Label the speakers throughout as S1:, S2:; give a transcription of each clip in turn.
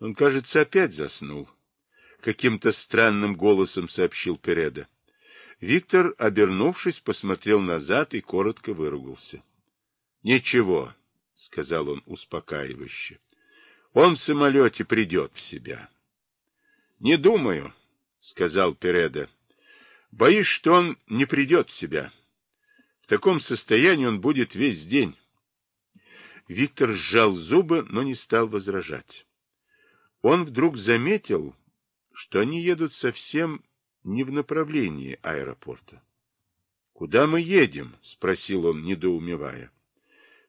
S1: Он, кажется, опять заснул. Каким-то странным голосом сообщил Переда. Виктор, обернувшись, посмотрел назад и коротко выругался. — Ничего, — сказал он успокаивающе. — Он в самолете придет в себя. — Не думаю, — сказал Переда. — Боюсь, что он не придет в себя. В таком состоянии он будет весь день. Виктор сжал зубы, но не стал возражать. Он вдруг заметил, что они едут совсем не в направлении аэропорта. — Куда мы едем? — спросил он, недоумевая.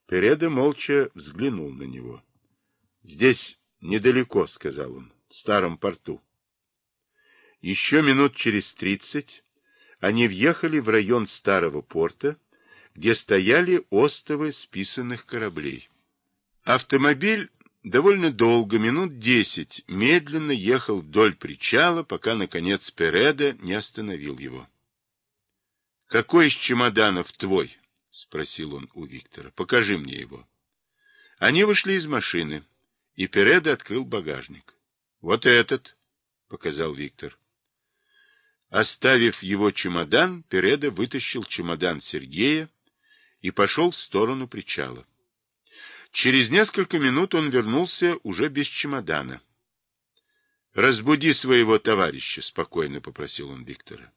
S1: Переда молча взглянул на него. — Здесь недалеко, — сказал он, — в старом порту. Еще минут через тридцать они въехали в район старого порта, где стояли остовы списанных кораблей. Автомобиль довольно долго, минут десять, медленно ехал вдоль причала, пока, наконец, Переда не остановил его. — Какой из чемоданов твой? — спросил он у Виктора. — Покажи мне его. Они вышли из машины, и Переда открыл багажник. — Вот этот, — показал Виктор. Оставив его чемодан, Переда вытащил чемодан Сергея и пошел в сторону причала. Через несколько минут он вернулся уже без чемодана. «Разбуди своего товарища», — спокойно попросил он Виктора.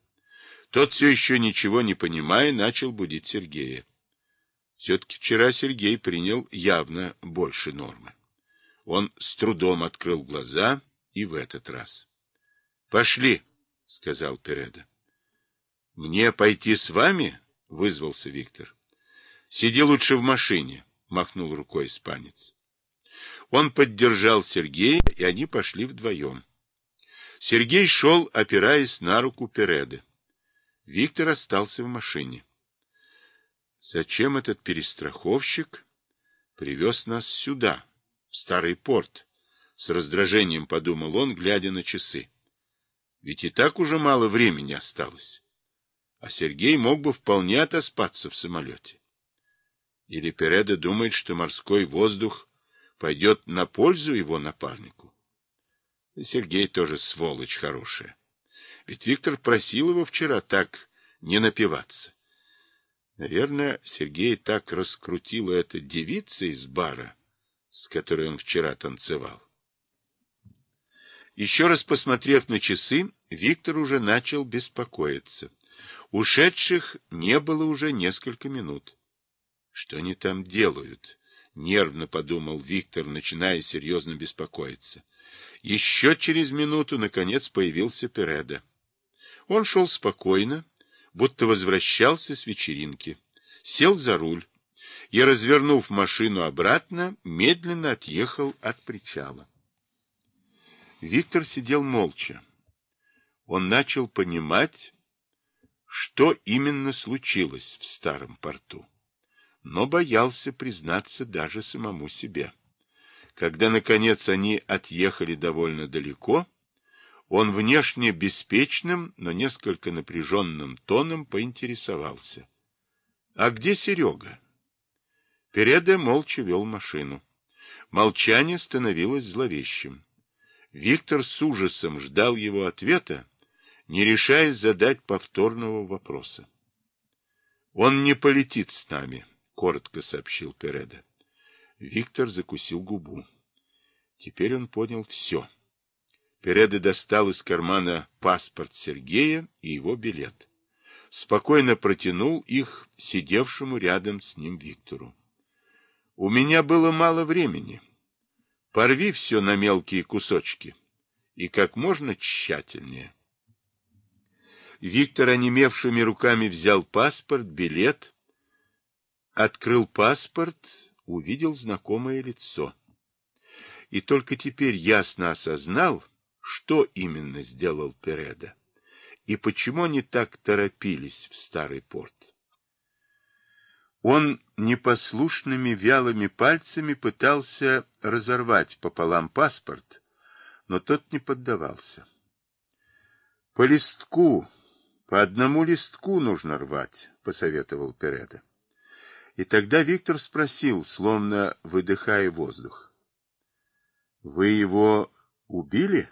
S1: Тот, все еще ничего не понимая, начал будить Сергея. Все-таки вчера Сергей принял явно больше нормы. Он с трудом открыл глаза и в этот раз. «Пошли», — сказал Переда. «Мне пойти с вами?» — вызвался Виктор. «Сиди лучше в машине» махнул рукой испанец. Он поддержал Сергея, и они пошли вдвоем. Сергей шел, опираясь на руку Переды. Виктор остался в машине. Зачем этот перестраховщик привез нас сюда, в старый порт? С раздражением подумал он, глядя на часы. Ведь и так уже мало времени осталось. А Сергей мог бы вполне отоспаться в самолете. Или Переда думает, что морской воздух пойдет на пользу его напарнику? Сергей тоже сволочь хорошая. Ведь Виктор просил его вчера так не напиваться. Наверное, Сергей так раскрутила эта девица из бара, с которой он вчера танцевал. Еще раз посмотрев на часы, Виктор уже начал беспокоиться. Ушедших не было уже несколько минут. Что они там делают? Нервно подумал Виктор, начиная серьезно беспокоиться. Еще через минуту, наконец, появился Переда. Он шел спокойно, будто возвращался с вечеринки. Сел за руль и, развернув машину обратно, медленно отъехал от причала. Виктор сидел молча. Он начал понимать, что именно случилось в старом порту но боялся признаться даже самому себе. Когда, наконец, они отъехали довольно далеко, он внешне беспечным, но несколько напряженным тоном поинтересовался. — А где Серега? Переда молча вел машину. Молчание становилось зловещим. Виктор с ужасом ждал его ответа, не решаясь задать повторного вопроса. — Он не полетит с нами, коротко сообщил Переда. Виктор закусил губу. Теперь он понял все. Переда достал из кармана паспорт Сергея и его билет. Спокойно протянул их сидевшему рядом с ним Виктору. У меня было мало времени. Порви все на мелкие кусочки. И как можно тщательнее. Виктор онемевшими руками взял паспорт, билет Открыл паспорт, увидел знакомое лицо. И только теперь ясно осознал, что именно сделал Переда и почему они так торопились в старый порт. Он непослушными вялыми пальцами пытался разорвать пополам паспорт, но тот не поддавался. По листку, по одному листку нужно рвать, посоветовал Переда. И тогда Виктор спросил, словно выдыхая воздух. — Вы его Убили?